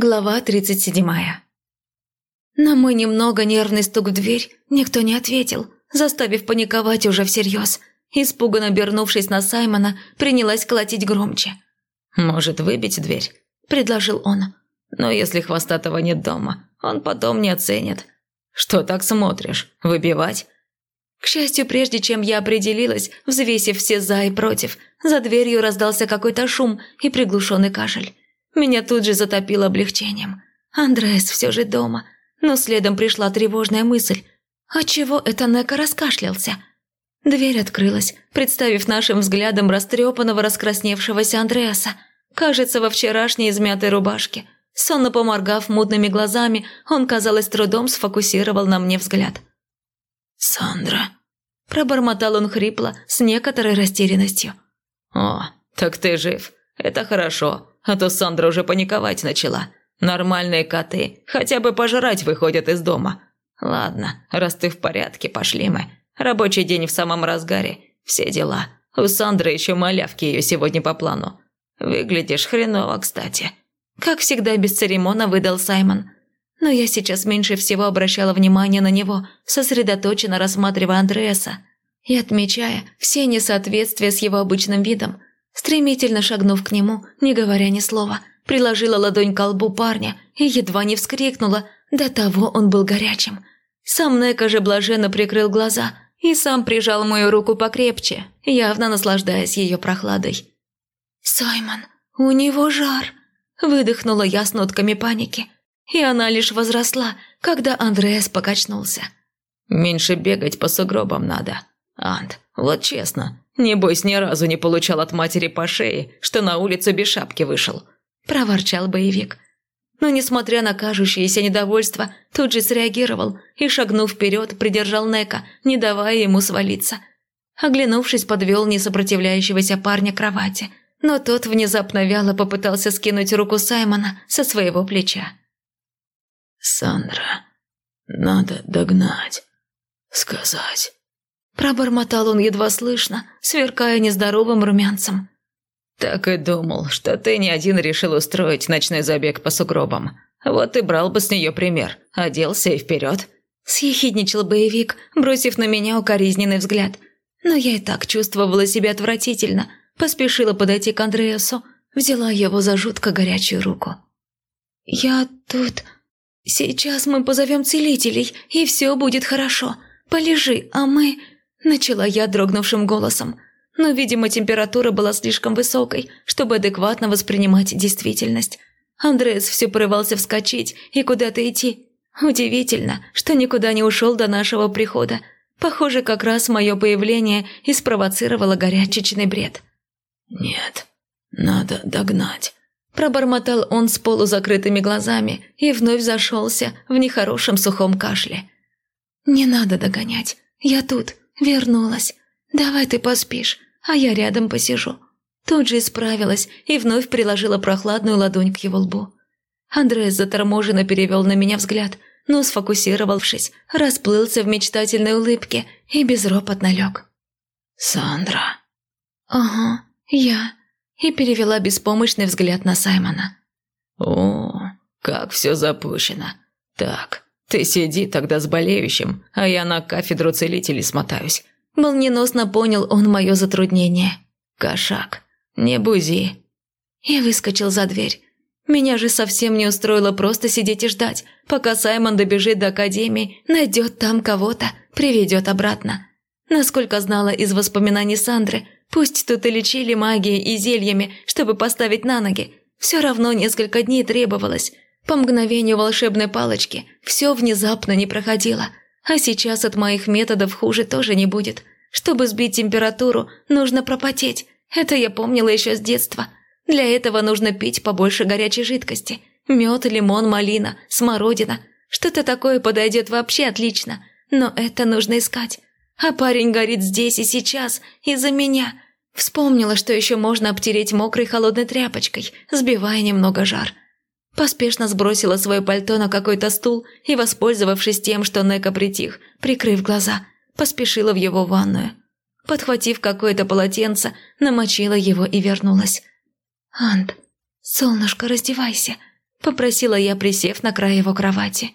Глава 37 На мой немного нервный стук в дверь никто не ответил, заставив паниковать уже всерьез. Испуганно обернувшись на Саймона, принялась колотить громче. «Может, выбить дверь?» – предложил он. «Но если хвостатого нет дома, он потом не оценит. Что так смотришь? Выбивать?» К счастью, прежде чем я определилась, взвесив все «за» и «против», за дверью раздался какой-то шум и приглушенный кашель. Меня тут же затопило облегчением. Андреас все же дома. Но следом пришла тревожная мысль. А чего это Нека раскашлялся? Дверь открылась, представив нашим взглядом растрепанного раскрасневшегося Андреаса. Кажется, во вчерашней измятой рубашке. Сонно поморгав мутными глазами, он, казалось, трудом сфокусировал на мне взгляд. «Сандра», – пробормотал он хрипло, с некоторой растерянностью. «О, так ты жив. Это хорошо а то Сандра уже паниковать начала. Нормальные коты хотя бы пожрать выходят из дома. Ладно, раз ты в порядке, пошли мы. Рабочий день в самом разгаре. Все дела. У Сандры еще малявки ее сегодня по плану. Выглядишь хреново, кстати. Как всегда без церемона выдал Саймон. Но я сейчас меньше всего обращала внимание на него, сосредоточенно рассматривая Андреаса и отмечая все несоответствия с его обычным видом – Стремительно шагнув к нему, не говоря ни слова, приложила ладонь к лбу парня и едва не вскрикнула, до того он был горячим. Сам Нека же блаженно прикрыл глаза и сам прижал мою руку покрепче, явно наслаждаясь ее прохладой. «Саймон, у него жар!» – выдохнула я с нотками паники. И она лишь возросла, когда Андреас покачнулся. «Меньше бегать по сугробам надо. Ант, вот честно, Небось, ни разу не получал от матери по шее, что на улицу без шапки вышел», – проворчал боевик. Но, несмотря на кажущееся недовольство, тут же среагировал и, шагнув вперед, придержал Нека, не давая ему свалиться. Оглянувшись, подвел несопротивляющегося парня к кровати, но тот внезапно вяло попытался скинуть руку Саймона со своего плеча. «Сандра, надо догнать, сказать». Пробормотал он едва слышно, сверкая нездоровым румянцем. «Так и думал, что ты не один решил устроить ночной забег по сугробам. Вот и брал бы с нее пример, оделся и вперед». Съехидничал боевик, бросив на меня укоризненный взгляд. Но я и так чувствовала себя отвратительно, поспешила подойти к Андреасу, взяла его за жутко горячую руку. «Я тут... Сейчас мы позовем целителей, и все будет хорошо. Полежи, а мы...» Начала я дрогнувшим голосом, но, видимо, температура была слишком высокой, чтобы адекватно воспринимать действительность. Андреас все порывался вскочить и куда-то идти. Удивительно, что никуда не ушел до нашего прихода. Похоже, как раз мое появление и спровоцировало горячечный бред. «Нет, надо догнать», – пробормотал он с полузакрытыми глазами и вновь зашелся в нехорошем сухом кашле. «Не надо догонять, я тут, «Вернулась. Давай ты поспишь, а я рядом посижу». Тут же исправилась и вновь приложила прохладную ладонь к его лбу. Андреас заторможенно перевел на меня взгляд, но, сфокусировавшись, расплылся в мечтательной улыбке и безропотно лег. «Сандра». «Ага, я». И перевела беспомощный взгляд на Саймона. «О, как все запущено. Так, «Ты сиди тогда с болеющим, а я на кафедру целителей смотаюсь». Молниеносно понял он мое затруднение. «Кошак, не бузи». И выскочил за дверь. Меня же совсем не устроило просто сидеть и ждать, пока Саймон добежит до академии, найдет там кого-то, приведет обратно. Насколько знала из воспоминаний Сандры, пусть тут и лечили магией и зельями, чтобы поставить на ноги, все равно несколько дней требовалось – по мгновению волшебной палочки все внезапно не проходило, а сейчас от моих методов хуже тоже не будет. Чтобы сбить температуру, нужно пропотеть. Это я помнила еще с детства. Для этого нужно пить побольше горячей жидкости. Мед, лимон, малина, смородина. Что-то такое подойдет вообще отлично. Но это нужно искать. А парень горит здесь и сейчас из-за меня. Вспомнила, что еще можно обтереть мокрой холодной тряпочкой, сбивая немного жар. Поспешно сбросила свое пальто на какой-то стул и, воспользовавшись тем, что Нека притих, прикрыв глаза, поспешила в его ванную. Подхватив какое-то полотенце, намочила его и вернулась. «Ант, солнышко, раздевайся!» – попросила я, присев на край его кровати.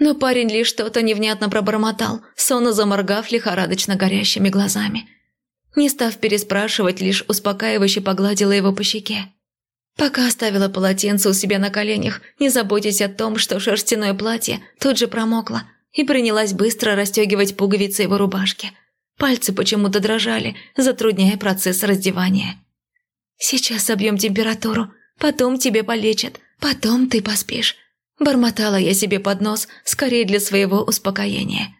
Но парень лишь что-то невнятно пробормотал, сонно заморгав лихорадочно горящими глазами. Не став переспрашивать, лишь успокаивающе погладила его по щеке. Пока оставила полотенце у себя на коленях, не заботясь о том, что шерстяное платье тут же промокло, и принялась быстро расстегивать пуговицы его рубашки. Пальцы почему-то дрожали, затрудняя процесс раздевания. «Сейчас собьем температуру, потом тебе полечат, потом ты поспишь», Бормотала я себе под нос, скорее для своего успокоения.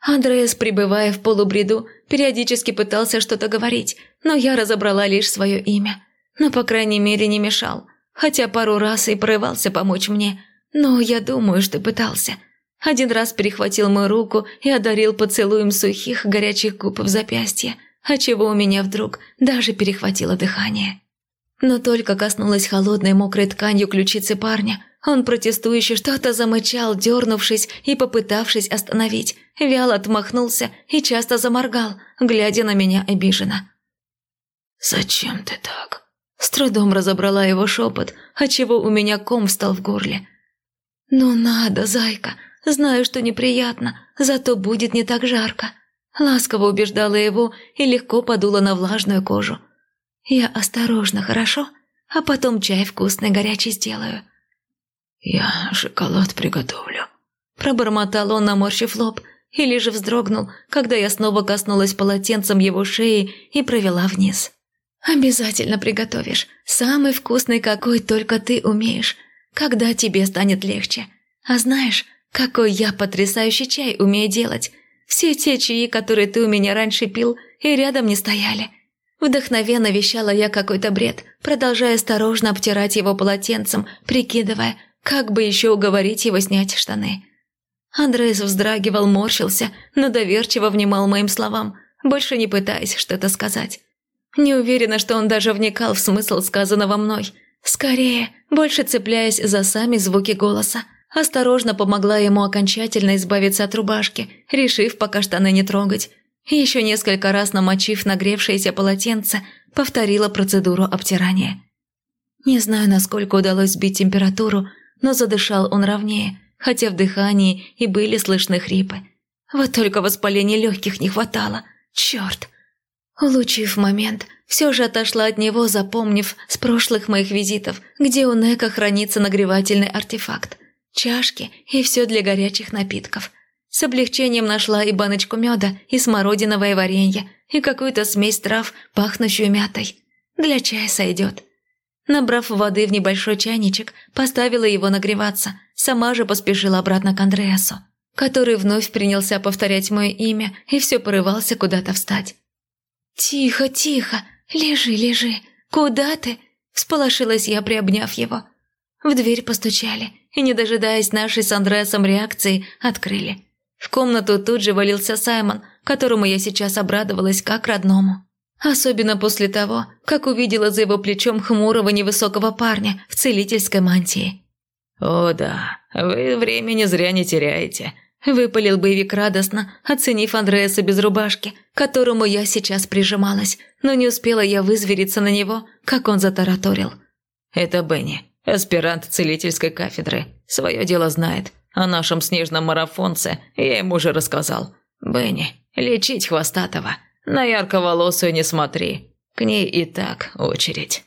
Андреас, пребывая в полубреду, периодически пытался что-то говорить, но я разобрала лишь свое имя. Но, по крайней мере, не мешал, хотя пару раз и порывался помочь мне. Но я думаю, что пытался. Один раз перехватил мою руку и одарил поцелуем сухих, горячих губ в запястье, отчего у меня вдруг даже перехватило дыхание. Но только коснулась холодной мокрой тканью ключицы парня – он протестующе что-то замычал, дернувшись и попытавшись остановить. Вяло отмахнулся и часто заморгал, глядя на меня обиженно. «Зачем ты так?» С трудом разобрала его шепот, отчего у меня ком встал в горле. «Ну надо, зайка, знаю, что неприятно, зато будет не так жарко». Ласково убеждала его и легко подула на влажную кожу. «Я осторожно, хорошо? А потом чай вкусный горячий сделаю». «Я шоколад приготовлю», – пробормотал он, наморщив лоб, или же вздрогнул, когда я снова коснулась полотенцем его шеи и провела вниз. «Обязательно приготовишь. Самый вкусный, какой только ты умеешь. Когда тебе станет легче. А знаешь, какой я потрясающий чай умею делать. Все те чаи, которые ты у меня раньше пил, и рядом не стояли». Вдохновенно вещала я какой-то бред, продолжая осторожно обтирать его полотенцем, прикидывая, как бы еще уговорить его снять штаны? Андрес вздрагивал, морщился, но доверчиво внимал моим словам, больше не пытаясь что-то сказать. Не уверена, что он даже вникал в смысл сказанного мной. Скорее, больше цепляясь за сами звуки голоса. Осторожно помогла ему окончательно избавиться от рубашки, решив пока штаны не трогать. Еще несколько раз намочив нагревшееся полотенце, повторила процедуру обтирания. Не знаю, насколько удалось сбить температуру, но задышал он ровнее, хотя в дыхании и были слышны хрипы. Вот только воспаления легких не хватало. Черт! Улучив момент, все же отошла от него, запомнив с прошлых моих визитов, где у Нека хранится нагревательный артефакт, чашки и все для горячих напитков. С облегчением нашла и баночку меда, и смородиновое варенье, и какую-то смесь трав, пахнущую мятой. Для чая сойдет. Набрав воды в небольшой чайничек, поставила его нагреваться, сама же поспешила обратно к Андреасу, который вновь принялся повторять мое имя и все порывался куда-то встать. «Тихо, тихо, лежи, лежи, куда ты?» – всполошилась я, приобняв его. В дверь постучали, и, не дожидаясь нашей с Андреасом реакции, открыли. В комнату тут же валился Саймон, которому я сейчас обрадовалась как родному. Особенно после того, как увидела за его плечом хмурого невысокого парня в целительской мантии. «О да, вы времени зря не теряете», – выпалил боевик радостно, оценив Андреаса без рубашки, которому я сейчас прижималась, но не успела я вызвериться на него, как он затараторил. «Это Бенни, аспирант целительской кафедры. Свое дело знает. О нашем снежном марафонце я ему уже рассказал. Бенни, лечить хвостатого. На ярковолосую не смотри. К ней и так очередь.